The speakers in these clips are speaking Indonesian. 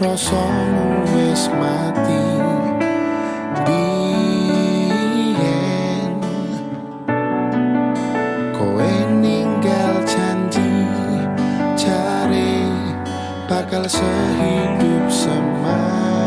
rasamu wis mati. Bien Koe ninggal janji Cari bakal sehidup semati.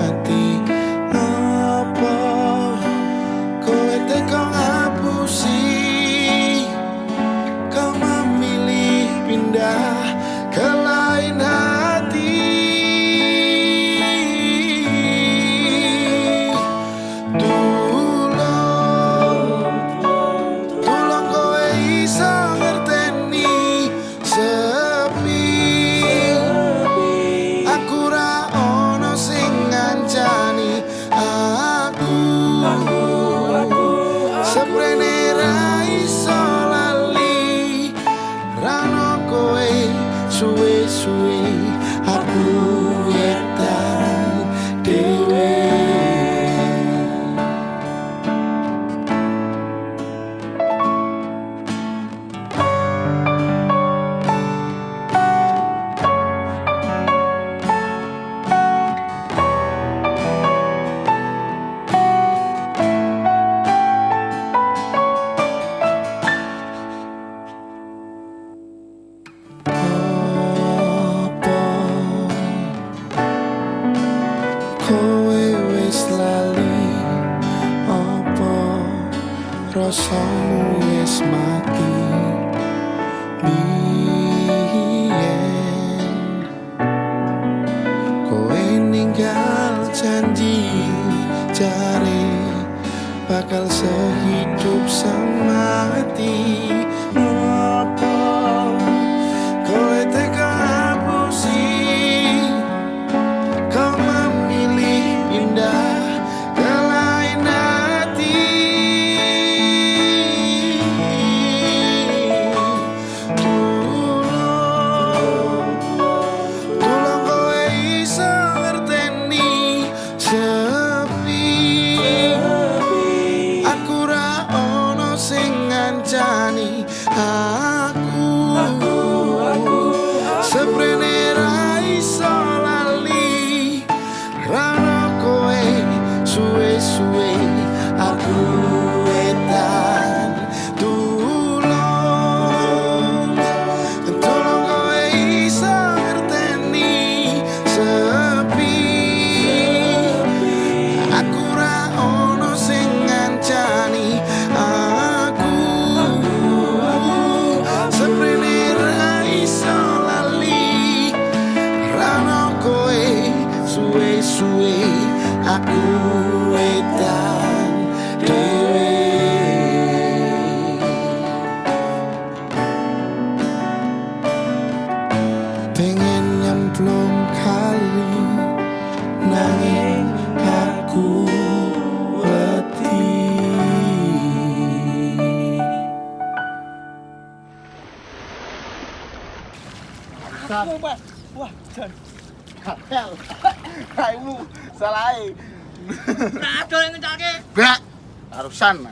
Kowe wis lali apa rasamu wis mati? Biyen kowe ninggal janji jare bakal sehidup semati Aku edan dewe Pengen nyemplung kali aku. Wah. Gatel. raimu salah ae. Nah, ngecake. Bak, arusan.